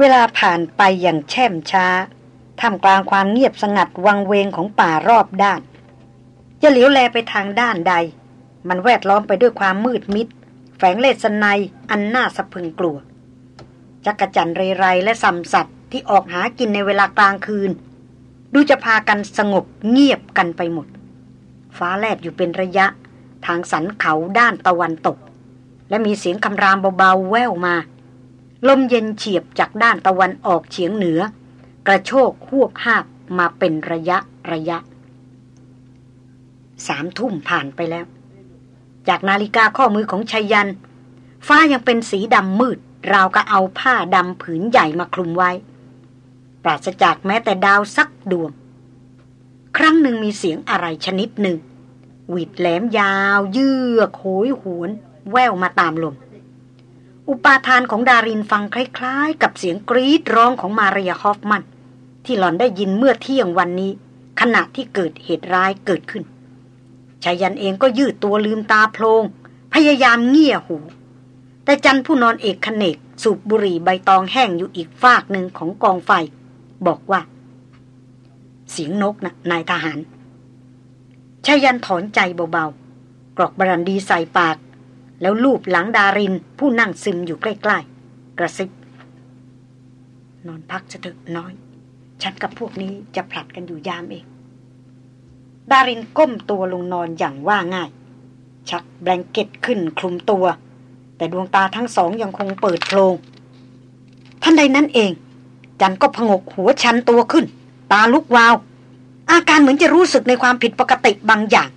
เวลาผ่านไปอย่างแช่มช้าท่ามกลางความเงียบสงัดวังเวงของป่ารอบด้าน จะเหลียวแลไปทางด้านใด มันแวดล้อมไปด้วยความมืดมิด แฝงเลสไนอันน่าสะพึงกลัว จักรจันเรไรและสัมสัตว์ที่ออกหากินในเวลากลางคืน ดูจะพากันสงบเงียบกันไปหมด ฟ้าแลบอยู่เป็นระยะ ทางสันเขาด้านตะวันตก และมีเสียงคำรามเบาๆแว่วมา ลมเย็นเฉียบจากด้านตะวันออกเฉียงเหนือ กระโชกหวบหาบมาเป็นระยะระยะ สามทุ่มผ่านไปแล้ว จากนาฬิกาข้อมือของชัยยัน ฟ้ายังเป็นสีดำมืด ราวกับเอาผ้าดำผืนใหญ่มาคลุมไว้ ปราศจากแม้แต่ดาวสักดวง ครั้งหนึ่งมีเสียงอะไรชนิดหนึ่งหวิดแหลมยาว เยือกโหยหวน แววมาตามลม อุปาทานของดารินฟังคล้ายๆ กับเสียงกรีดร้องของมาริยฮอฟมัน ที่หล่อนได้ยินเมื่อเที่ยงวันนี้ ขณะที่เกิดเหตุร้ายเกิดขึ้นชายันเองก็ยืดตัวลืมตาโพลงพยายามเงี่ยหู แต่จันผู้นอนเอกขเนก สูบบุหรี่ใบตองแห้งอยู่อีกฝากหนึ่งของกองไฟ บอกว่า เสียงนกนะนายทหารชายันถอนใจเบาๆกรอกบรันดีใส่ปาก แล้วลูบหลังดารินผู้นั่งซึมอยู่ใกล้ ๆ กระซิบ นอนพักจะเถอะน้อย ฉันกับพวกนี้จะผลัดกันอยู่ยามเอง ดารินก้มตัวลงนอนอย่างว่าง่าย ชักแบงเก็ตขึ้นคลุมตัว แต่ดวงตาทั้งสองยังคงเปิดโพลงท่านใดนั้นเอง จันก็พงกหัวชันตัวขึ้น ตาลุกวาว อาการเหมือนจะรู้สึกในความผิดปกติบางอย่าง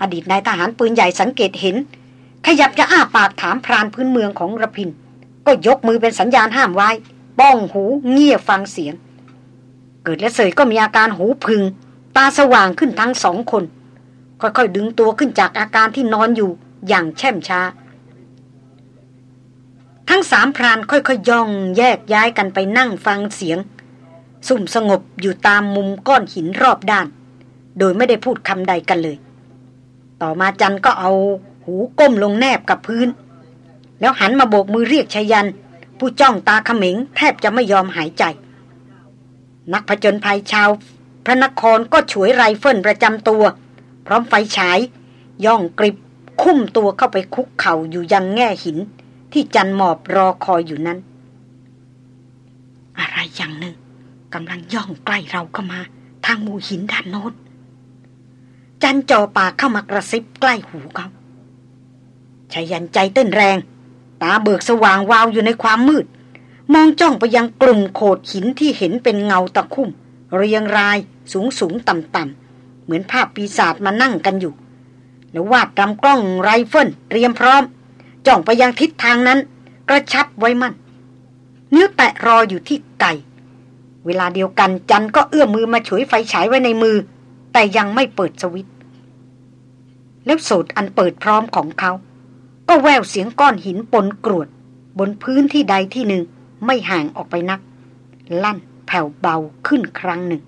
อดีตนายทหารปืนใหญ่สังเกตเห็น ขยับจะอ้าปากถามพรานพื้นเมืองของระพิน ก็ยกมือเป็นสัญญาณห้ามไว้ ป้องหูเงี่ยฟังเสียง เกิดและเสยก็มีอาการหูพึง ตาสว่างขึ้นทั้งสองคน ค่อยๆดึงตัวขึ้นจากอาการที่นอนอยู่อย่างแช่มช้า ทั้งสามพรานค่อยๆย่องแยกย้ายกันไปนั่งฟังเสียง สุ่มสงบอยู่ตามมุมก้อนหินรอบด้าน โดยไม่ได้พูดคำใดกันเลย ต่อมาจันก็เอา หูก้มลงแนบกับพื้น แล้วหันมาโบกมือเรียกชยัน ผู้จ้องตาขม็งแทบจะไม่ยอมหายใจ นักผจญภัยชาว พระนครก็ฉวยไรเฟิลประจำตัว พร้อมไฟฉาย ย่องกริบคุ้มตัวเข้าไปคุกเข่าอยู่ยังแง่หิน ที่จันหมอบรอคอยอยู่นั้น อะไรอย่างหนึ่งกำลังย่องใกล้เราเข้ามา ทางมูหินด้านโน้นจันจอปากเข้ามากระซิบใกล้หูเขา ชายันใจเต้นแรง ตาเบิกสว่างวาวอยู่ในความมืด มองจ้องไปยังกลุ่มโขดหินที่เห็นเป็นเงาตะคุ่ม เรียงรายสูงสูงต่ำต่ำเหมือนภาพปีศาจมานั่งกันอยู่ แล้ววาดลำกล้องไรเฟิลเตรียมพร้อม จ้องไปยังทิศทางนั้น กระชับไว้มั่นนิ้วแตะรออยู่ที่ไก่เวลาเดียวกันจันก็เอื้อมมือมาฉวยไฟฉายไว้ในมือ แต่ยังไม่เปิดสวิตช์แล้วโสตอันเปิดพร้อมของเขา ก็แว่วเสียงก้อนหินปนกรวด บนพื้นที่ใดที่หนึ่งไม่ห่างออกไปนัก ลั่นแผ่วเบาขึ้นครั้งหนึ่ง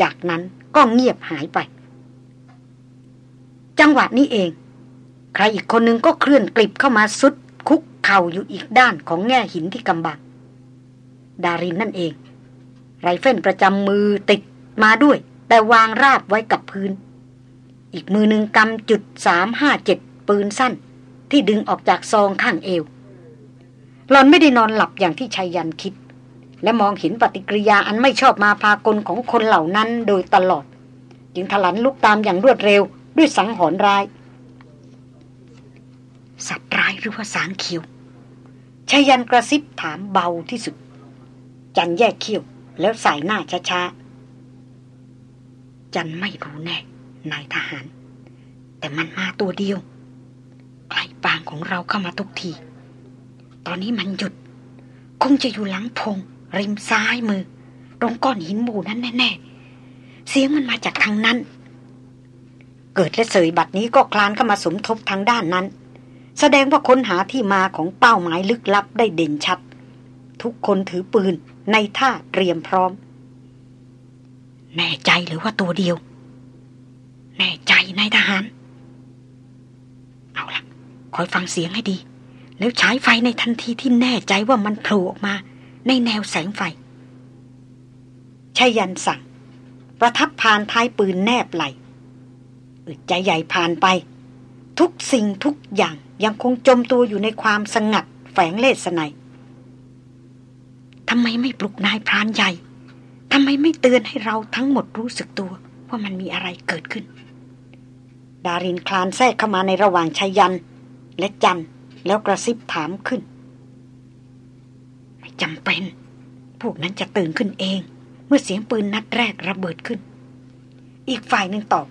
จากนั้นก็เงียบหายไป จังหวะนี้เอง ใครอีกคนหนึ่งก็เคลื่อนกลิบเข้ามาสุดคุกเข่าอยู่อีกด้านของแง่หินที่กำบัง ดารินนั่นเอง ไรเฟิลประจำมือติดมาด้วย แต่วางราบไว้กับพื้น อีกมือหนึ่งกำจุดสามห้าเจ็ดปืนสั้น ที่ดึงออกจากซองข้างเอว หลอนไม่ได้นอนหลับอย่างที่ชัยยันคิด และมองเห็นปฏิกิริยาอันไม่ชอบมาพากลของคนเหล่านั้นโดยตลอด จึงถลันลุกตามอย่างรวดเร็วด้วยสังหรณ์ร้าย สัตว์ร้ายหรือว่าสางเขียวชายันกระซิบถามเบาที่สุด จันแยกเขี้ยว แล้วใส่หน้าช้าๆ จันไม่รู้แน่ นายทหาร แต่มันมาตัวเดียว ใกลปางของเราเข้ามาทุกที ตอนนี้มันหยุด คงจะอยู่หลังพง ริมซ้ายมือ ตรงก้อนหินหมู่นั้นแน่ๆ เสียงมันมาจากทางนั้น เกิดและเสยบัดนี้ก็คลานเข้ามาสมทบทางด้านนั้น แสดงว่าค้นหาที่มาของเป้าหมายลึกลับได้เด่นชัด ทุกคนถือปืนในท่าเตรียมพร้อม แน่ใจหรือว่าตัวเดียว แน่ใจนายทหาร คอยฟังเสียงให้ดี แล้วใช้ไฟในทันทีที่แน่ใจว่ามันโผล่ออกมา ในแนวแสงไฟชายันสั่ง ประทับพานท้ายปืนแนบไหลอึดใจใหญ่ผ่านไป ทุกสิ่งทุกอย่างยังคงจมตัวอยู่ในความสงัดแฝงเลสไนทำไมไม่ปลุกนายพรานใหญ่ทำไมไม่เตือนให้เราทั้งหมดรู้สึกตัว ว่ามันมีอะไรเกิดขึ้น ดารินคลานแทรกเข้ามาในระหว่างชายัน และจันแล้วกระซิบถามขึ้น ไม่จำเป็น พวกนั้นจะตื่นขึ้นเอง เมื่อเสียงปืนนัดแรกระเบิดขึ้น อีกฝ่ายหนึ่งตอบ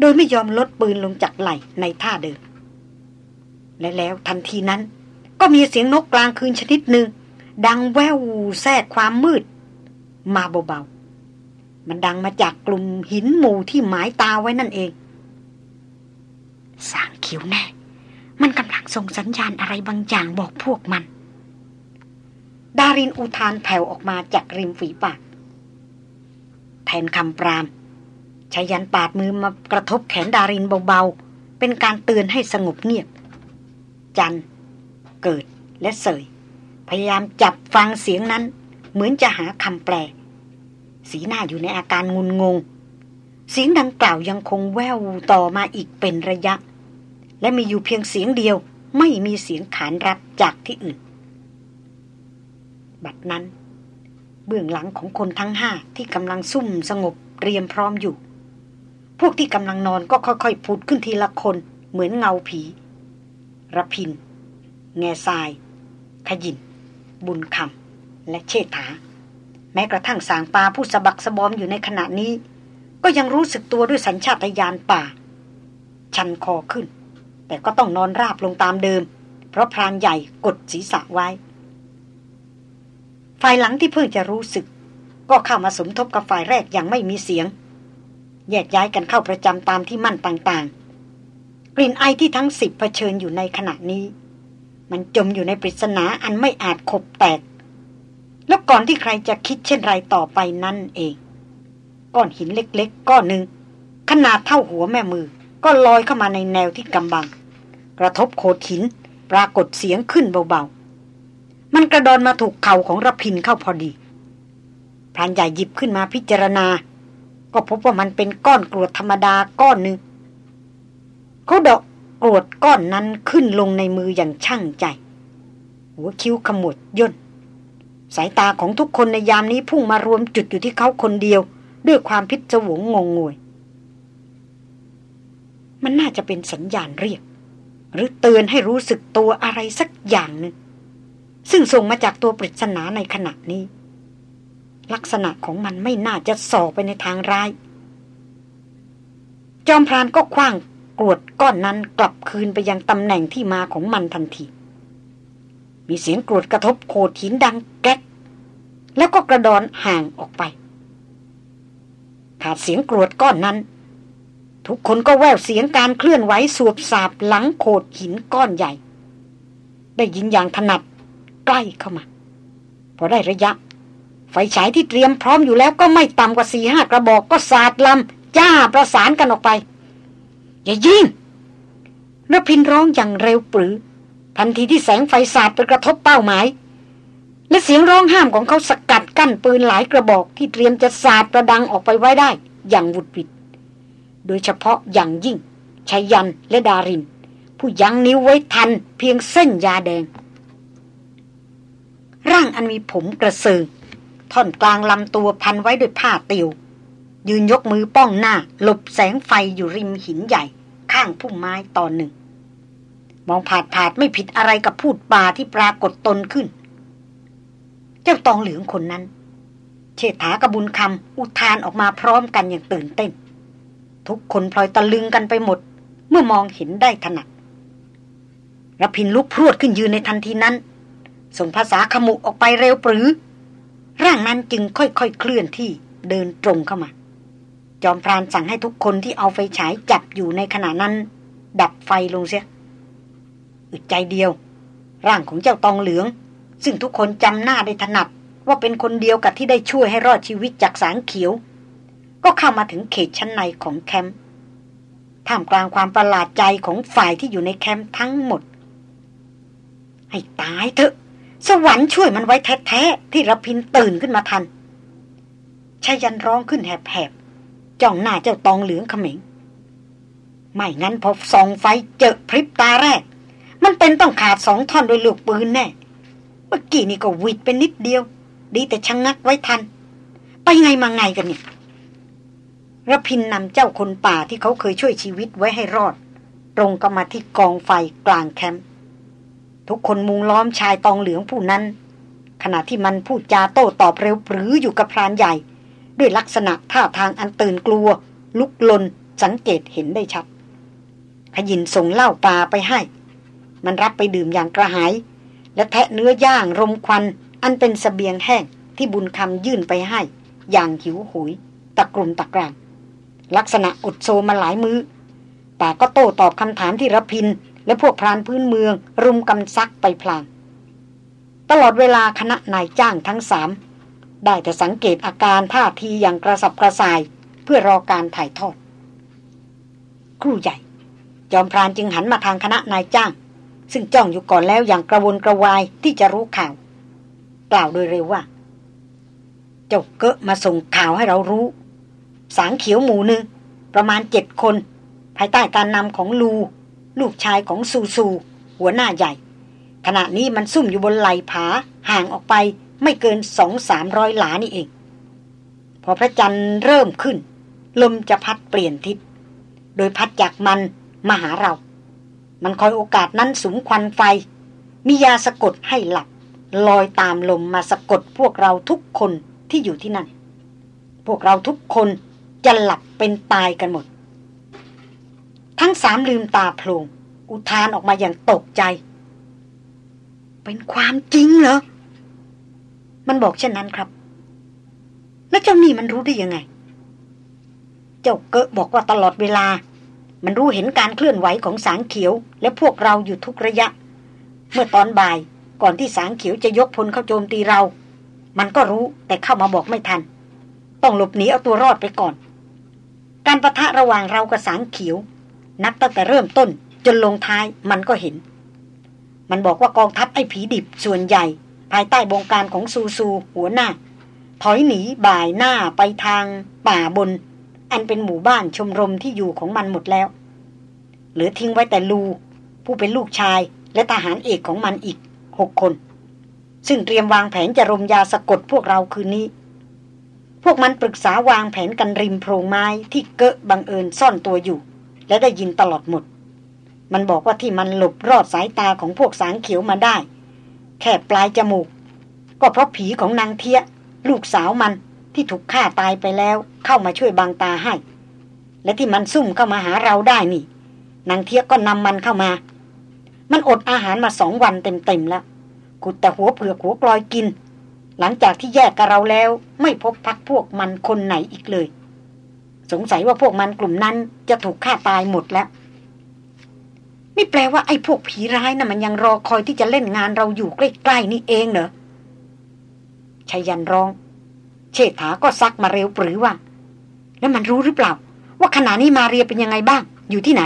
โดยไม่ยอมลดปืนลงจากไหล่ในท่าเดิม และแล้วทันทีนั้น ก็มีเสียงนกกลางคืนชนิดหนึ่ง ดังแววแทรกความมืด มาเบาๆ มันดังมาจากกลุ่มหินหมู่ที่หมายตาไว้นั่นเอง สางคิวแน่ มันกำลังส่งสัญญาณอะไรบางอย่างบอกพวกมัน ดารินอุทานแผ่วออกมาจากริมฝีปาก แทนคำปรามชายันปาดมือมากระทบแขนดารินเบาๆ เป็นการเตือนให้สงบเงียบ จัน เกิดและเสย พยายามจับฟังเสียงนั้น เหมือนจะหาคำแปล สีหน้าอยู่ในอาการงุนงง เสียงดังกล่าวยังคงแววต่อมาอีกเป็นระยะ และมีอยู่เพียงเสียงเดียว ไม่มีเสียงขานรับจากที่อื่น บัดนั้น เบื้องหลังของคนทั้งห้าที่กำลังซุ่มสงบเตรียมพร้อมอยู่ พวกที่กำลังนอนก็ค่อยๆผุดขึ้นทีละคนเหมือนเงาผีระพิน แง่ทราย ขยิน บุญคำและเชษฐา แม้กระทั่งสางปลาผู้สะบักสะบอมอยู่ในขณะนี้ ก็ยังรู้สึกตัวด้วยสัญชาตญาณป่า ชันคอขึ้น แต่ก็ต้องนอนราบลงตามเดิม เพราะพรานใหญ่กดศีรษะไว้ ฝ่ายหลังที่เพิ่งจะรู้สึก ก็เข้ามาสมทบกับฝ่ายแรกอย่างไม่มีเสียง แยกย้ายกันเข้าประจำตามที่มั่นต่างๆ กลิ่นไอที่ทั้งสิบเผชิญอยู่ในขณะนี้ มันจมอยู่ในปริศนาอันไม่อาจขบแตก แล้วก่อนที่ใครจะคิดเช่นไรต่อไปนั่นเอง ก้อนหินเล็กๆ ก้อนหนึ่งขนาดเท่าหัวแม่มือ ก็ลอยเข้ามาในแนวที่กำบัง กระทบโขดหิน ปรากฏเสียงขึ้นเบาๆ มันกระดอนมาถูกเข่าของระพินเข้าพอดีพรานใหญ่หยิบขึ้นมาพิจารณา ก็พบว่ามันเป็นก้อนกรวดธรรมดาก้อนหนึ่งเขาดอกกรวดก้อนนั้นขึ้นลงในมืออย่างช่างใจ หัวคิ้วขมวดย่น สายตาของทุกคนในยามนี้พุ่งมารวมจุดอยู่ที่เขาคนเดียว ด้วยความพิศวงงงงวย มันน่าจะเป็นสัญญาณเรียก หรือเตือนให้รู้สึกตัวอะไรสักอย่างหนึ่ง ซึ่งส่งมาจากตัวปริศนาในขณะนี้ ลักษณะของมันไม่น่าจะส่อไปในทางร้าย จอมพรานก็คว้างกรวดก้อนนั้นกลับคืนไปยังตำแหน่งที่มาของมันทันที มีเสียงกรวดกระทบโขดหินดังแก๊ก แล้วก็กระดอนห่างออกไปขาดเสียงกรวดก้อนนั้น ทุกคนก็แววเสียงการเคลื่อนไหวสวบสาบหลังโขดหินก้อนใหญ่ ได้ยินอย่างถนัดใกล้เข้ามา พอได้ระยะ ไฟฉายที่เตรียมพร้อมอยู่แล้วก็ไม่ต่ำกว่าสี่ห้ากระบอกก็สาดลำจ้าประสานกันออกไป อย่ายิงรพินร้องอย่างเร็วปรือ ทันทีที่แสงไฟสาดไปกระทบเป้าหมาย และเสียงร้องห้ามของเขาสกัดกั้นปืนหลายกระบอกที่เตรียมจะสาดประดังออกไปไว้ได้ อย่างวุดวิด โดยเฉพาะอย่างยิ่งชายันและดาริน ผู้ยังนิ้วไว้ทันเพียงเส้นยาแดง ร่างอันมีผมกระเซิงท่อนกลางลำตัวพันไว้ด้วยผ้าติว ยืนยกมือป้องหน้า หลบแสงไฟอยู่ริมหินใหญ่ ข้างพุ่มไม้ตอนหนึ่ง มองผาดผาดไม่ผิดอะไรกับพูดป่าที่ปรากฏตนขึ้น เจ้าตองเหลืองคนนั้น เชษฐากระบุญคำอุทานออกมาพร้อมกันอย่างตื่นเต้น ทุกคนพลอยตะลึงกันไปหมด เมื่อมองเห็นได้ถนัดรพินลุกพรวดขึ้นยืนในทันทีนั้น ส่งภาษาขมุออกไปเร็วปรือ ร่างนั้นจึงค่อยๆเคลื่อนที่เดินตรงเข้ามา จอมพรานสั่งให้ทุกคนที่เอาไฟฉายจับอยู่ในขณะนั้น ดับไฟลงเสียอึดใจเดียว ร่างของเจ้าตองเหลือง ซึ่งทุกคนจำหน้าได้ถนัดว่าเป็นคนเดียวกับที่ได้ช่วยให้รอดชีวิตจากสางเขียว ก็เข้ามาถึงเขตชั้นในของแคมป์ท่ามกลางความประหลาดใจของฝ่ายที่อยู่ในแคมป์ทั้งหมด ให้ตายเถอะ สวรรค์ช่วยมันไว้แท้ๆที่รพินตื่นขึ้นมาทันชายันร้องขึ้นแหบๆจ้องหน้าเจ้าตองเหลืองเขม็งไม่งั้นพอส่องไฟเจอพริบตาแรก มันเป็นต้องขาดสองท่อนโดยลูกปืนแน่ เมื่อกี้นี่ก็วิดเป็นนิดเดียว ดีแต่ชะงงักไว้ทัน ไปไงมาไงกันเนี่ย ระพินนำเจ้าคนป่าที่เขาเคยช่วยชีวิตไว้ให้รอด ตรงก็มาที่กองไฟกลางแคมป์ทุกคนมุงล้อมชายตองเหลืองผู้นั้น ขณะที่มันพูดจาโต้ตอบเร็วปรืออยู่กับพรานใหญ่ ด้วยลักษณะท่าทางอันตื่นกลัว ลุกลนสังเกตเห็นได้ชัดขยินส่งเหล้าปลาไปให้ มันรับไปดื่มอย่างกระหาย และแทะเนื้อย่างรมควัน อันเป็นสเสบียงแห้งที่บุญคำยื่นไปให้ อย่างหิวหุยตะกลุ่มตะกราม ลักษณะอดโซมาหลายมือ้อแต่ก็โต้ตอบคำถามที่รพิน และพวกพรานพื้นเมือง รุมกำซักไปพลาง ตลอดเวลาคณะนายจ้างทั้งสามได้แต่สังเกตอาการท่าทีอย่างกระสับกระส่าย เพื่อรอการถ่ายทอด ครูใหญ่ จอมพรานจึงหันมาทางคณะนายจ้าง ซึ่งจ้องอยู่ก่อนแล้วอย่างกระวนกระวายที่จะรู้ข่าว กล่าวโดยเร็วว่า เจ้าเกะมาส่งข่าวให้เรารู้ สางเขียวหมูหนึ่งประมาณเจ็ดคน ภายใต้การนำของลู ลูกชายของซูซู หัวหน้าใหญ่ ขณะนี้มันซุ่มอยู่บนไหลผาห่างออกไปไม่เกินสองสามร้อยหลานี่เอง พอพระจันทร์เริ่มขึ้น ลมจะพัดเปลี่ยนทิศ โดยพัดจากมันมาหาเรา มันคอยโอกาสนั้นสูงควันไฟ มียาสะกดให้หลับ ลอยตามลมมาสะกดพวกเราทุกคนที่อยู่ที่นั่น พวกเราทุกคน จะหลับเป็นตายกันหมด ทั้งสามลืมตาโพลงอุทานออกมาอย่างตกใจ เป็นความจริงเหรอ มันบอกเช่นนั้นครับ แล้วเจ้านี่มันรู้ได้ยังไง เจ้าเกะบอกว่าตลอดเวลา มันรู้เห็นการเคลื่อนไหวของสางเขียว และพวกเราอยู่ทุกระยะ เมื่อตอนบ่ายก่อนที่สางเขียวจะยกพลเข้าโจมตีเรา มันก็รู้แต่เข้ามาบอกไม่ทัน ต้องหลบหนีเอาตัวรอดไปก่อน การประทะระหว่างเรากับสางเขียว นับตั้งแต่เริ่มต้นจนลงท้ายมันก็เห็น มันบอกว่ากองทัพไอ้ผีดิบส่วนใหญ่ ภายใต้บงการของซูซู หัวหน้า ถอยหนีบ่ายหน้าไปทางป่าบน อันเป็นหมู่บ้านชมรมที่อยู่ของมันหมดแล้ว เหลือทิ้งไว้แต่ลู ผู้เป็นลูกชายและทหารเอกของมันอีกหกคน ซึ่งเตรียมวางแผนจะรมยาสะกดพวกเราคืนนี้ พวกมันปรึกษาวางแผนกันริมโพรงไม้ที่เกะบังเอิญซ่อนตัวอยู่ และได้ยินตลอดหมด มันบอกว่าที่มันหลบรอดสายตาของพวกสางเขียวมาได้ แค่ปลายจมูก ก็เพราะผีของนางเทีย ลูกสาวมันที่ถูกฆ่าตายไปแล้ว เข้ามาช่วยบังตาให้ และที่มันซุ่มเข้ามาหาเราได้นี่ นางเทียก็นำมันเข้ามา มันอดอาหารมาสองวันเต็มๆแล้ว กุดแต่หัวเผือกหัวกลอยกิน หลังจากที่แยกกับเราแล้ว ไม่พบพักพวกมันคนไหนอีกเลย สงสัยว่าพวกมันกลุ่มนั้นจะถูกฆ่าตายหมดแล้วนี่แปลว่าไอ้พวกผีร้ายนะ่ะมันยังรอคอยที่จะเล่นงานเราอยู่ใกล้ๆนี่เองเหรอชายันร้อง เชษฐาก็ซักมาเร็วปรือว่า แล้วมันรู้หรือเปล่า ว่าขณะนี้มาเรียเป็นยังไงบ้าง อยู่ที่ไหน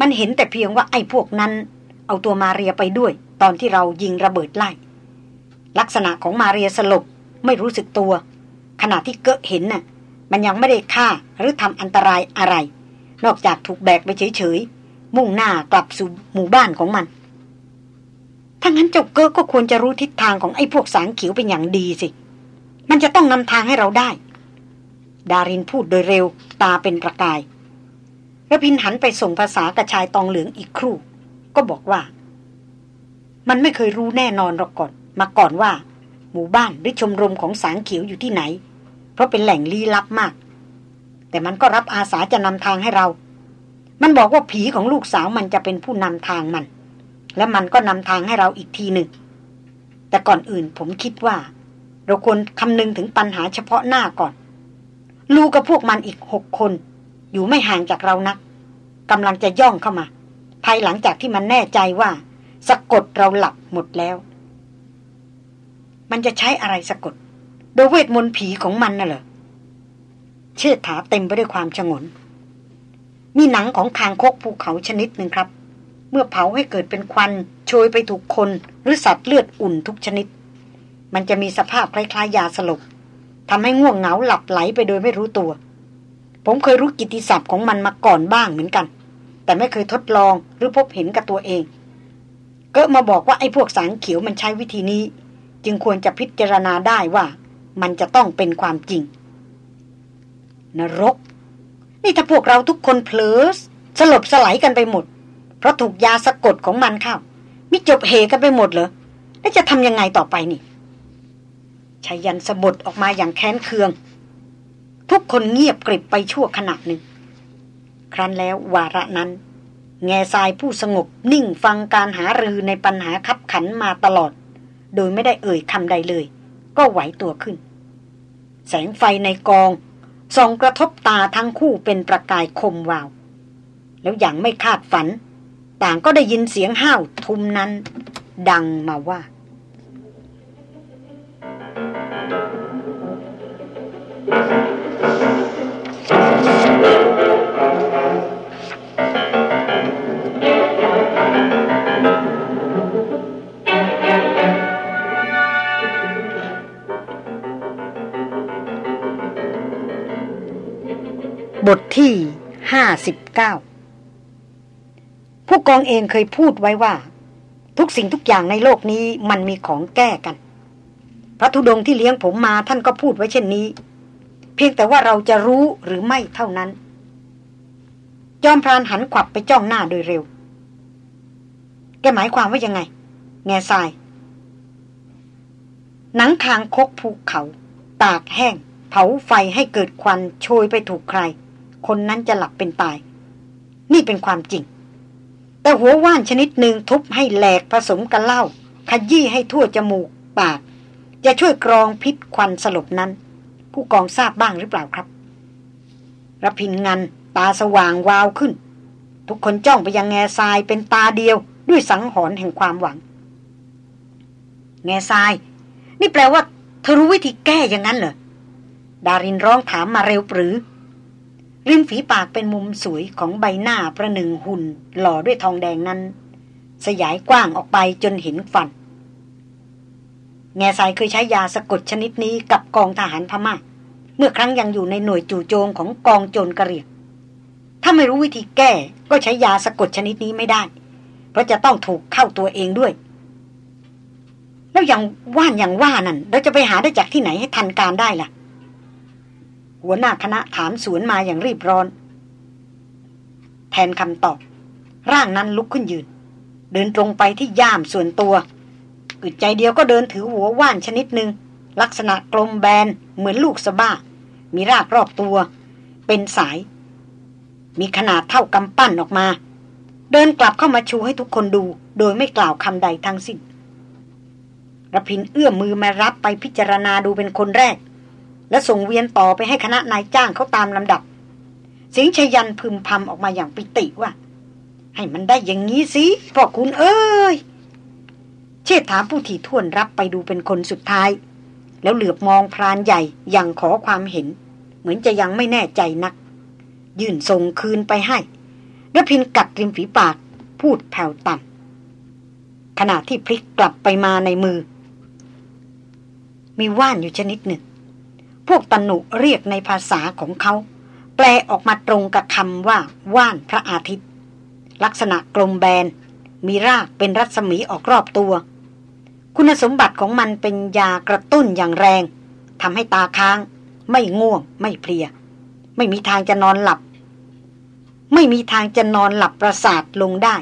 มันเห็นแต่เพียงว่าไอ้พวกนั้น เอาตัวมาเรียไปด้วย ตอนที่เรายิงระเบิดไล่ ลักษณะของมาเรียสลบไม่รู้สึกตัว ขณะที่เกะเห็นน่ะ มันยังไม่ได้ฆ่าหรือทำอันตรายอะไร นอกจากถูกแบกไปเฉยๆ มุ่งหน้ากลับสู่หมู่บ้านของมันถ้างั้นเจ้าเกะก็ควรจะรู้ทิศทางของไอ้พวกสางเขียวเป็นอย่างดีสิ มันจะต้องนำทางให้เราได้ ดารินพูดโดยเร็วตาเป็นประกายระพินหันไปส่งภาษากระชายตองเหลืองอีกครู่ ก็บอกว่า มันไม่เคยรู้แน่นอนหรอกก่อน มาก่อนว่า หมู่บ้านหรือชมรมของสางเขียวอยู่ที่ไหน เพราะเป็นแหล่งลี้ลับมาก แต่มันก็รับอาสาจะนำทางให้เรา มันบอกว่าผีของลูกสาวมันจะเป็นผู้นำทางมัน และมันก็นำทางให้เราอีกทีหนึ่ง แต่ก่อนอื่นผมคิดว่า เราควรคำนึงถึงปัญหาเฉพาะหน้าก่อน ลูกกับพวกมันอีกหกคน อยู่ไม่ห่างจากเรานักกำลังจะย่องเข้ามา ภายหลังจากที่มันแน่ใจว่าสะกดเราหลับหมดแล้ว มันจะใช้อะไรสะกด โดยเวทมนต์ผีของมันน่ะเหรอเชิดถาเต็มไปด้วยความชงน มีหนังของคางคกภูเขาชนิดหนึ่งครับ เมื่อเผาให้เกิดเป็นควันโชยไปถูกคน หรือสัตว์เลือดอุ่นทุกชนิด มันจะมีสภาพคล้ายๆยาสลบทำให้ง่วงเหงาหลับไหลไปโดยไม่รู้ตัว ผมเคยรู้กิติศัพท์ของมันมาก่อนบ้างเหมือนกัน แต่ไม่เคยทดลองหรือพบเห็นกับตัวเอง ก็มาบอกว่าไอ้พวกสารเขียวมันใช้วิธีนี้ จึงควรจะพิจารณาได้ว่ามันจะต้องเป็นความจริง นรก นี่ถ้าพวกเราทุกคนเพลอสลบสลายกันไปหมด เพราะถูกยาสะกดของมันเข้ามิจบเหกันไปหมดเหรอแล้วจะทำยังไงต่อไปนี่ชายันสะบดออกมาอย่างแค้นเคือง ทุกคนเงียบกริบไปชั่วขณะหนึ่ง ครั้นแล้ววาระนั้น แง่ทรายผู้สงบนิ่งฟังการหารือในปัญหาคับขันมาตลอด โดยไม่ได้เอ่ยคำใดเลย ก็ไหวตัวขึ้น แสงไฟในกองส่องกระทบตาทั้งคู่เป็นประกายคมวาว แล้วอย่างไม่คาดฝัน ต่างก็ได้ยินเสียงห้าวทุมนั้น ดังมาว่า บทที่ห้าสิบเก้าผู้กองเองเคยพูดไว้ว่า ทุกสิ่งทุกอย่างในโลกนี้มันมีของแก้กัน พระธุดงที่เลี้ยงผมมาท่านก็พูดไว้เช่นนี้ เพียงแต่ว่าเราจะรู้หรือไม่เท่านั้น จอมพรานหันขวับไปจ้องหน้าโดยเร็ว แกหมายความว่ายังไง แง่ทราย หนังคางคกภูเขา ตากแห้งเผาไฟให้เกิดควันโชยไปถูกใคร คนนั้นจะหลับเป็นตาย นี่เป็นความจริง แต่หัวว่านชนิดหนึ่งทุบให้แหลกผสมกันเหล้าขยี้ให้ทั่วจมูกปาก จะช่วยกรองพิษควันสลบนั้น ผู้กองทราบบ้างหรือเปล่าครับรพินงันตาสว่างวาวขึ้น ทุกคนจ้องไปยังแง่ทรายเป็นตาเดียวด้วยสังหรณ์แห่งความหวัง แง่ทราย นี่แปลว่าเธอรู้วิธีแก้อย่างนั้นเหรอดารินร้องถามมาเร็วปรือ ริมฝีปากเป็นมุมสวยของใบหน้าประหนึ่งหุ่น หล่อด้วยทองแดงนั้น สยายกว้างออกไปจนเห็นฟัน แง่สายเคยใช้ยาสะกดชนิดนี้กับกองทหารพมา่า เมื่อครั้งยังอยู่ในหน่วยจู่โจมของกองโจรกระเรียกถ้าไม่รู้วิธีแก้ก็ใช้ยาสะกดชนิดนี้ไม่ได้ เพราะจะต้องถูกเข้าตัวเองด้วย แล้วอย่างว่านอย่างว่านั่นเราจะไปหาได้จากที่ไหนให้ทันการได้ล่ะ หัวหน้าคณะถามสวนมาอย่างรีบร้อน แทนคำตอบ ร่างนั้นลุกขึ้นยืน เดินตรงไปที่ย่ามส่วนตัวอึดใจเดียวก็เดินถือหัวว่านชนิดหนึ่งลักษณะกลมแบนเหมือนลูกสะบ้า มีรากรอบตัว เป็นสาย มีขนาดเท่ากำปั้นออกมา เดินกลับเข้ามาชูให้ทุกคนดู โดยไม่กล่าวคำใดทั้งสิ้นระพินเอื้อมมือมารับไปพิจารณาดูเป็นคนแรก และส่งเวียนต่อไปให้คณะนายจ้างเขาตามลำดับสียงชยันพึมพำออกมาอย่างปิติว่า ให้มันได้อย่างนี้สิพ่อคุณเอ้ย เชษฐาผู้ที่ท่วนรับไปดูเป็นคนสุดท้าย แล้วเหลือบมองพรานใหญ่อย่างขอความเห็น เหมือนจะยังไม่แน่ใจนัก ยื่นส่งคืนไปให้แล้วพินกัดริมฝีปากพูดแผ่วต่ำขณะที่พลิกกลับไปมาในมือ มีว่านอยู่ชนิดหนึ่ง พวกตนุเรียกในภาษาของเขา แปลออกมาตรงกับคำว่า ว่านพระอาทิตย์ ลักษณะกลมแบน มีรากเป็นรัศมีออกรอบตัว คุณสมบัติของมันเป็นยากระตุ้นอย่างแรงทำให้ตาค้าง ไม่ง่วง ไม่เพลีย ไม่มีทางจะนอนหลับ ไม่มีทางจะนอนหลับประสาทลงได้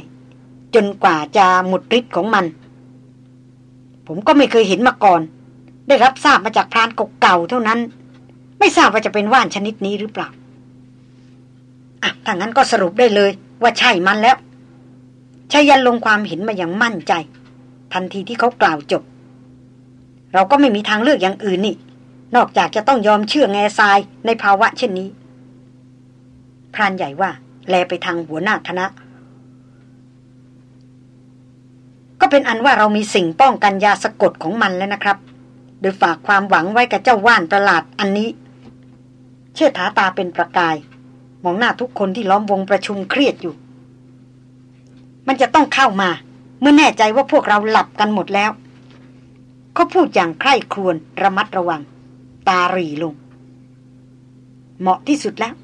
จนกว่าจะหมดฤทธิ์ของมัน ผมก็ไม่เคยเห็นมาก่อน ได้รับทราบมาจากพรานเก่าๆเท่านั้น ไม่ทราบว่าจะเป็นว่านชนิดนี้หรือเปล่าอะถ้างั้นก็สรุปได้เลย ว่าใช่มันแล้วชายันลงความเห็นมาอย่างมั่นใจ ทันทีที่เขากล่าวจบ เราก็ไม่มีทางเลือกอย่างอื่นนี่ นอกจากจะต้องยอมเชื่อแง่ทรายในภาวะเช่นนี้ พรานใหญ่ว่า แลไปทางหัวหน้าคณะ ก็เป็นอันว่าเรามีสิ่งป้องกันยาสะกดของมันแล้วนะครับ โดยฝากความหวังไว้กับเจ้าว่านประหลาดอันนี้ เชื่อถาตาเป็นประกาย มองหน้าทุกคนที่ล้อมวงประชุมเครียดอยู่ มันจะต้องเข้ามา เมื่อแน่ใจว่าพวกเราหลับกันหมดแล้วเขาพูดอย่างใคร่ครวญระมัดระวัง ตาหรีลง เหมาะที่สุดแล้ว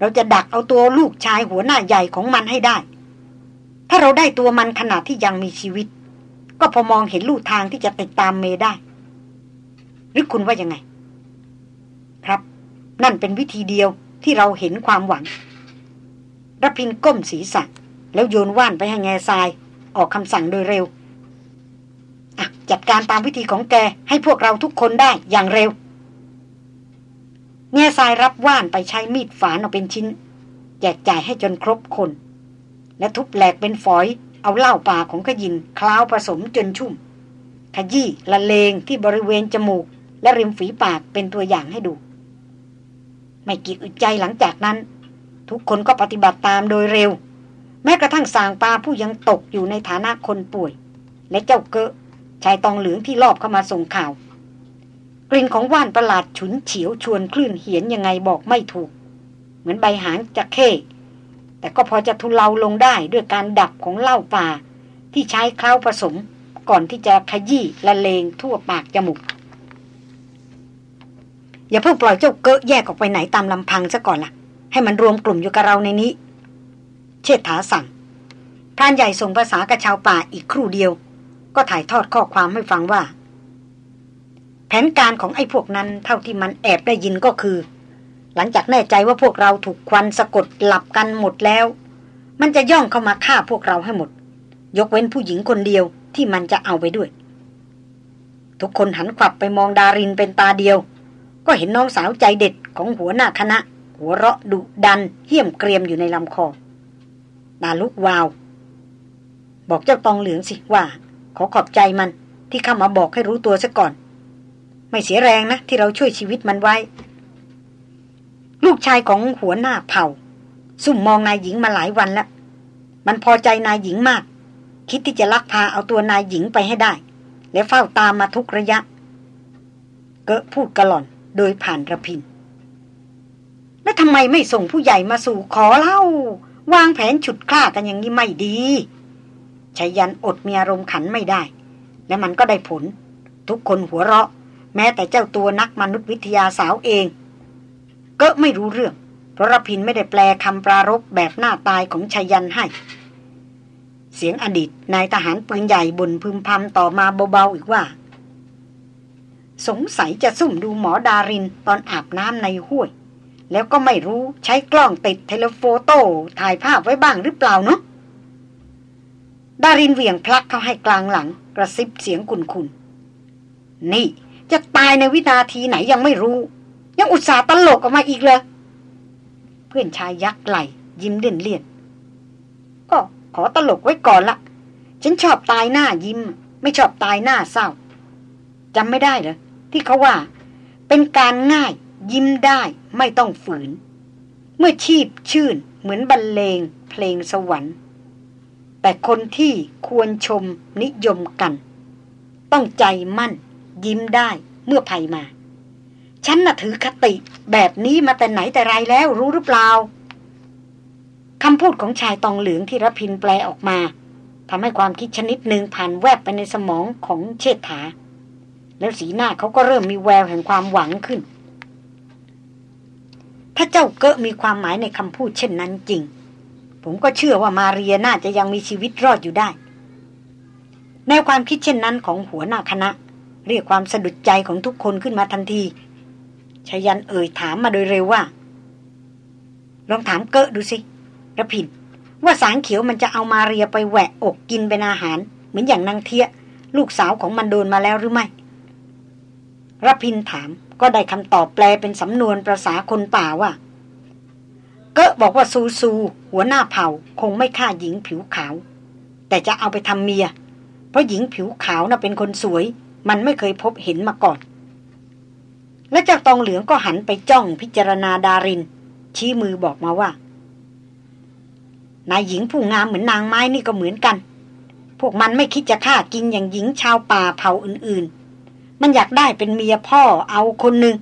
เราจะดักเอาตัวลูกชายหัวหน้าใหญ่ของมันให้ได้ ถ้าเราได้ตัวมันขณะที่ยังมีชีวิต ก็พอมองเห็นลู่ทางที่จะติดตามเมได้ หรือคุณว่ายังไง ครับ นั่นเป็นวิธีเดียวที่เราเห็นความหวังรพินก้มศีรษะ แล้วโยนว่านไปให้แง่ทราย ออกคำสั่งโดยเร็วจัดการตามวิธีของแกให้พวกเราทุกคนได้อย่างเร็ว แง่ทรายรับว่านไปใช้มีดฝานออกเป็นชิ้น แจกจ่ายให้จนครบคน และทุบแหลกเป็นฝอย เอาเหล้าป่าของขยินคล้าวผสมจนชุ่ม ขยี้ละเลงที่บริเวณจมูก และริมฝีปากเป็นตัวอย่างให้ดู ไม่กี่อึดใจหลังจากนั้น ทุกคนก็ปฏิบัติตามโดยเร็ว แม้กระทั่งสางปลาผู้ยังตกอยู่ในฐานะคนป่วย และเจ้าเกะชายตองเหลืองที่ลอบเข้ามาส่งข่าว กลิ่นของว่านประหลาดฉุนเฉียวชวนคลื่นเหียนยังไงบอกไม่ถูก เหมือนใบหางจะเข้แต่ก็พอจะทุเลาลงได้ด้วยการดับของเหล้าป่า ที่ใช้เคล้าผสมก่อนที่จะขยี้ละเลงทั่วปากจมูก อย่าเพิ่งปล่อยเจ้าเกะแยกออกไปไหนตามลำพังซะก่อนละ่ะ ให้มันรวมกลุ่มอยู่กับเราในนี้ เชษฐาสั่งพรานใหญ่ส่งภาษากระชาวป่าอีกครู่เดียว ก็ถ่ายทอดข้อความให้ฟังว่า แผนการของไอ้พวกนั้นเท่าที่มันแอบได้ยินก็คือ หลังจากแน่ใจว่าพวกเราถูกควันสะกดหลับกันหมดแล้ว มันจะย่องเข้ามาฆ่าพวกเราให้หมด ยกเว้นผู้หญิงคนเดียวที่มันจะเอาไปด้วย ทุกคนหันขวับไปมองดารินเป็นตาเดียว ก็เห็นน้องสาวใจเด็ดของหัวหน้าคณะ หัวเราะดุดันเหี้ยมเกรียมอยู่ในลำคอตาลุกวาว บอกเจ้าตองเหลืองสิว่า ขอขอบใจมันที่เข้ามาบอกให้รู้ตัวซะก่อน ไม่เสียแรงนะ ที่เราช่วยชีวิตมันไว้ ลูกชายของหัวหน้าเผ่า ซุ่มมองนายหญิงมาหลายวันแล้ว มันพอใจนายหญิงมาก คิดที่จะลักพาเอาตัวนายหญิงไปให้ได้ และเฝ้าตามมาทุกระยะ เกะพูดกระหล่อน โดยผ่านระพิน แล้วทำไมไม่ส่งผู้ใหญ่มาสู่ขอเล่า วางแผนฉุดฆ่ากันอย่างนี้ไม่ดีชายันอดมีอารมณ์ขันไม่ได้ และมันก็ได้ผล ทุกคนหัวเราะ แม้แต่เจ้าตัวนักมนุษยวิทยาสาวเอง ก็ไม่รู้เรื่อง เพราะรพินไม่ได้แปลคำปรารบแบบหน้าตายของชายันให้ เสียงอดีตนายทหารปืนใหญ่บุญพึมพำต่อมาเบาๆอีกว่า สงสัยจะซุ่มดูหมอดารินตอนอาบน้ำในห้วย แล้วก็ไม่รู้ใช้กล้องติดเทเลโฟโต้ถ่ายภาพไว้บ้างหรือเปล่าเนาะดารินเหวี่ยงพลักเข้าให้กลางหลัง กระซิบเสียงคุนคุนนี่ จะตายในวินาทีไหนยังไม่รู้ ยังอุตส่าห์ตลกออกมาอีกเลยเพื่อนชายยักไหลยิ้มเลี่ยนเลี่ยนก็ขอตลกไว้ก่อนละฉันชอบตายหน้ายิ้ม ไม่ชอบตายหน้าเศร้าจำไม่ได้เหรอ ที่เขาว่า เป็นการง่ายยิ้มได้ไม่ต้องฝืน เมื่อชีพชื่นเหมือนบรรเลงเพลงสวรรค์ แต่คนที่ควรชมนิยมกัน ต้องใจมั่น ยิ้มได้เมื่อภัยมา ฉันน่ะถือคติแบบนี้มาแต่ไหนแต่ไรแล้วรู้หรือเปล่าคำพูดของชายตองเหลืองที่รพินแปลออกมาทำให้ความคิดชนิดหนึ่งผ่านแวบไปในสมองของเชษฐา แล้วสีหน้าเขาก็เริ่มมีแววแห่งความหวังขึ้น ถ้าเจ้าเกะมีความหมายในคำพูดเช่นนั้นจริง ผมก็เชื่อว่ามาเรียน่าจะยังมีชีวิตรอดอยู่ได้ แนวความคิดเช่นนั้นของหัวหน้าคณะ เรียกความสะดุดใจของทุกคนขึ้นมาทันทีชายันเอ่ยถามมาโดยเร็วว่า ลองถามเกะดูสิระพินว่าสางเขียวมันจะเอามาเรียไปแหวะอกกินเป็นอาหาร เหมือนอย่างนางเทีย ลูกสาวของมันโดนมาแล้วหรือไม่ ระพินถามก็ได้คำตอบแปลเป็นสำนวนประษาคนป่าว่าเกะบอกว่าซูซู หัวหน้าเผ่าคงไม่ฆ่าหญิงผิวขาว แต่จะเอาไปทำเมีย เพราะหญิงผิวขาวน่ะเป็นคนสวย มันไม่เคยพบเห็นมาก่อน และจากตองเหลืองก็หันไปจ้องพิจารณาดาริน ชี้มือบอกมาว่า นายหญิงผู้งามเหมือนนางไม้นี่ก็เหมือนกัน พวกมันไม่คิดจะฆ่ากินอย่างหญิงชาวป่าเผ่าอื่นๆ มันอยากได้เป็นเมียพ่อเอาคนหนึ่ง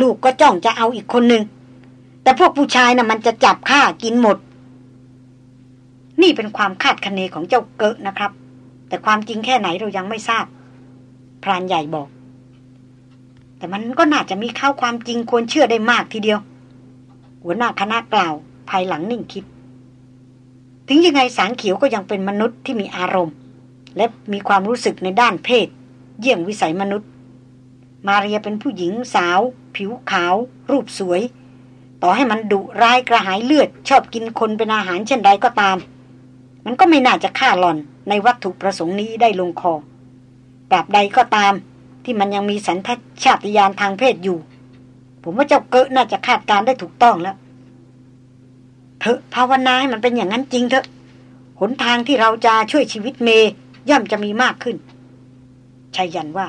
ลูกก็จ้องจะเอาอีกคนหนึ่งแต่พวกผู้ชายนะ่ะมันจะจับฆ่ากินหมด นี่เป็นความคาดคะเนของเจ้าเกะนะครับ แต่ความจริงแค่ไหนเรายังไม่ทราบ พรานใหญ่บอก แต่มันก็น่าจะมีข้าวความจริงควรเชื่อได้มากทีเดียว หัวหน้าคณะกล่าว ภายหลังนิ่งคิด ถึงยังไงสางเขียวก็ยังเป็นมนุษย์ที่มีอารมณ์ และมีความรู้สึกในด้านเพศ เยี่ยงวิสัยมนุษย์ มาเรียเป็นผู้หญิงสาว ผิวขาว รูปสวย ต่อให้มันดุร้ายกระหายเลือด ชอบกินคนเป็นอาหารเช่นใดก็ตาม มันก็ไม่น่าจะฆ่าหล่อนในวัตถุประสงค์นี้ได้ลงคอตราบใดก็ตาม ที่มันยังมีสันทัชาติยานทางเพศอยู่ ผมว่าเจ้าเกะน่าจะคาดการได้ถูกต้องแล้วเถอะภาวนาให้มันเป็นอย่างนั้นจริงเถอะหนทางที่เราจะช่วยชีวิตเมย่อมจะมีมากขึ้นชายยันว่า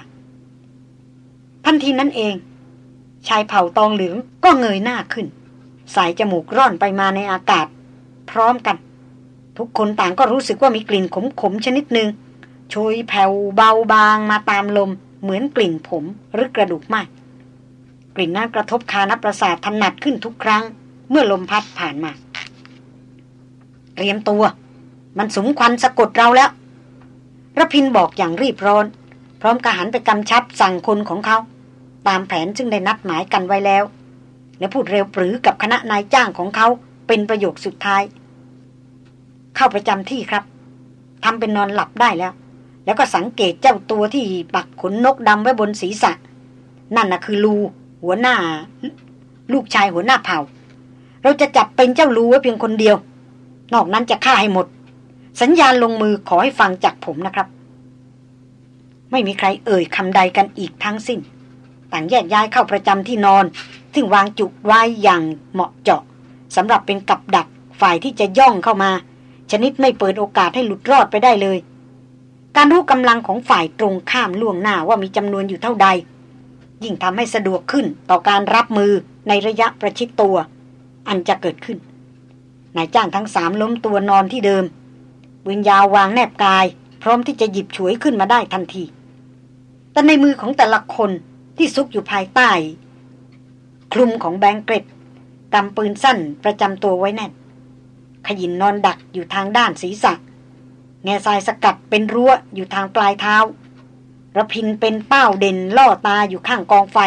ทันทีนั้นเอง ชายเผ่าตองเหลืองก็เงยหน้าขึ้น สายจมูกร่อนไปมาในอากาศ พร้อมกัน ทุกคนต่างก็รู้สึกว่ามีกลิ่นขมๆชนิดหนึ่งโชยแผ่วเบาบางมาตามลม เหมือนกลิ่นผมหรือกระดูกไหมกลิ่นนั้นกระทบคานประสาทถนัดขึ้นทุกครั้ง เมื่อลมพัดผ่านมา เตรียมตัว มันสมควันสะกดเราแล้วระพินบอกอย่างรีบร้อน พร้อมกระหันไปกำชับสั่งคนของเขา ตามแผนซึ่งได้นัดหมายกันไว้แล้ว และพูดเร็วปรือกับคณะนายจ้างของเขาเป็นประโยคสุดท้าย เข้าประจำที่ครับทำเป็นนอนหลับได้แล้ว แล้วก็สังเกตเจ้าตัวที่ปักขนนกดำไว้บนศีรษะ นั่นน่ะคือลูหัวหน้า ลูกชายหัวหน้าเผ่า เราจะจับเป็นเจ้าลูไว้เพียงคนเดียว นอกนั้นจะฆ่าให้หมด สัญญาณลงมือขอให้ฟังจากผมนะครับ ไม่มีใครเอ่ยคำใดกันอีกทั้งสิ้น ต่างแยกย้ายเข้าประจำที่นอน ซึ่งวางจุกไว้อย่างเหมาะเจาะสำหรับเป็นกับดักฝ่ายที่จะย่องเข้ามา ชนิดไม่เปิดโอกาสให้หลุดรอดไปได้เลย การรู้กำลังของฝ่ายตรงข้ามล่วงหน้าว่ามีจำนวนอยู่เท่าใด ยิ่งทำให้สะดวกขึ้นต่อการรับมือในระยะประชิดตัว อันจะเกิดขึ้นนายจ้างทั้งสามล้มตัวนอนที่เดิมปืนยาววางแนบกาย พร้อมที่จะหยิบฉวยขึ้นมาได้ทันที แต่ในมือของแต่ละคน ที่ซุกอยู่ภายใต้ คลุมของแบงเกรดกำปืนสั้นประจำตัวไว้แน่นขยินนอนดักอยู่ทางด้านศีรษะ แง่ทรายสกัดเป็นรั้วอยู่ทางปลายเท้าระพินเป็นเป้าเด่นล่อตาอยู่ข้างกองไฟ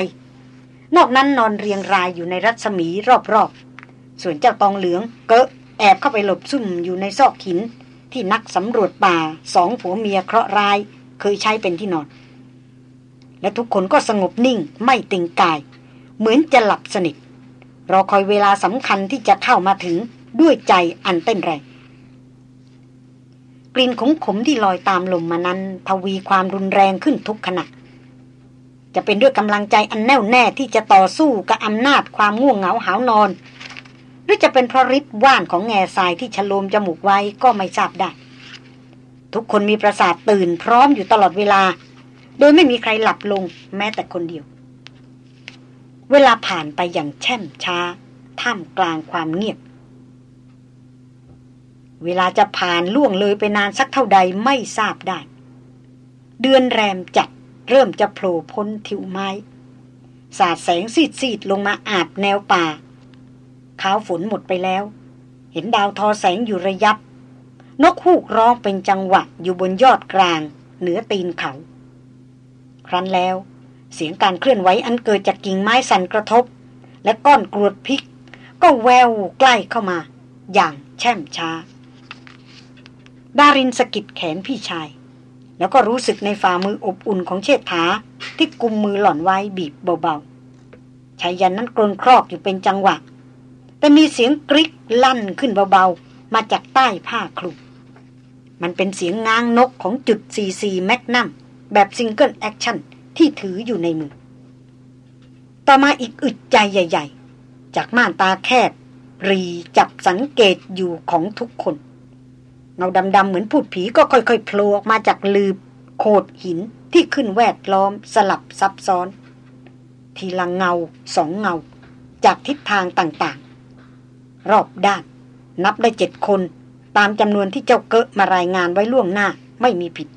นอกนั้นนอนเรียงรายอยู่ในรัศมีรอบๆ ส่วนเจ้าตองเหลืองเกะแอบเข้าไปหลบซุ่มอยู่ในซอกหิน ที่นักสำรวจป่าสองผัวเมียเคราะห์ร้ายเคยใช้เป็นที่นอน และทุกคนก็สงบนิ่งไม่ติงกาย เหมือนจะหลับสนิทรอคอยเวลาสำคัญที่จะเข้ามาถึงด้วยใจอันเต้นแรงกลิ่นขมขมที่ลอยตามลมมานั้นทวีความรุนแรงขึ้นทุกขณะจะเป็นด้วยกำลังใจอันแน่วแน่ที่จะต่อสู้กับอำนาจความง่วงเหงาหานอน หรือจะเป็นเพราะฤทธิ์ว่านของแง่ทรายที่ฉโลมจมูกไว้ก็ไม่ทราบได้ ทุกคนมีประสาทตื่นพร้อมอยู่ตลอดเวลา โดยไม่มีใครหลับลงแม้แต่คนเดียว เวลาผ่านไปอย่างแช่มช้า ท่ามกลางความเงียบ เวลาจะผ่านล่วงเลยไปนานสักเท่าใดไม่ทราบได้ เดือนแรมจัดเริ่มจะโผล่พ้นทิวไม้ สาดแสงซีดซีดลงมาอาบแนวป่าขาวฝนหมดไปแล้ว เห็นดาวทอแสงอยู่ระยับ นกฮูกร้องเป็นจังหวะอยู่บนยอดกลาง เหนือตีนเขา ครั้นแล้ว เสียงการเคลื่อนไหวอันเกิดจากกิ่งไม้สั่นกระทบ และก้อนกรวดพิก ก็แววใกล้เข้ามา อย่างแช่มช้า ดารินสกิดแขนพี่ชาย แล้วก็รู้สึกในฝ่ามืออบอุ่นของเชษฐาที่กุมมือหล่อนไว้บีบเบาๆชายยันนั้นกรนครอกอยู่เป็นจังหวะ แต่มีเสียงกริกลั่นขึ้นเบาๆ มาจากใต้ผ้าคลุมมันเป็นเสียงง้างนกของจุด44แมกนัม แบบ single action ที่ถืออยู่ในมือ ต่อมาอีกอึดใจใหญ่ ๆ จากม่านตาแคบ รีจับสังเกตอยู่ของทุกคน เงาดำๆเหมือนภูตผีก็ค่อยๆโผล่ออกมาจากหลืบโขดหินที่ขึ้นแวดล้อมสลับซับซ้อน ทีละเงาสองเงา จากทิศทางต่างๆ รอบด้าน นับได้เจ็ดคน ตามจำนวนที่เจ้าเกะมารายงานไว้ล่วงหน้าไม่มีผิด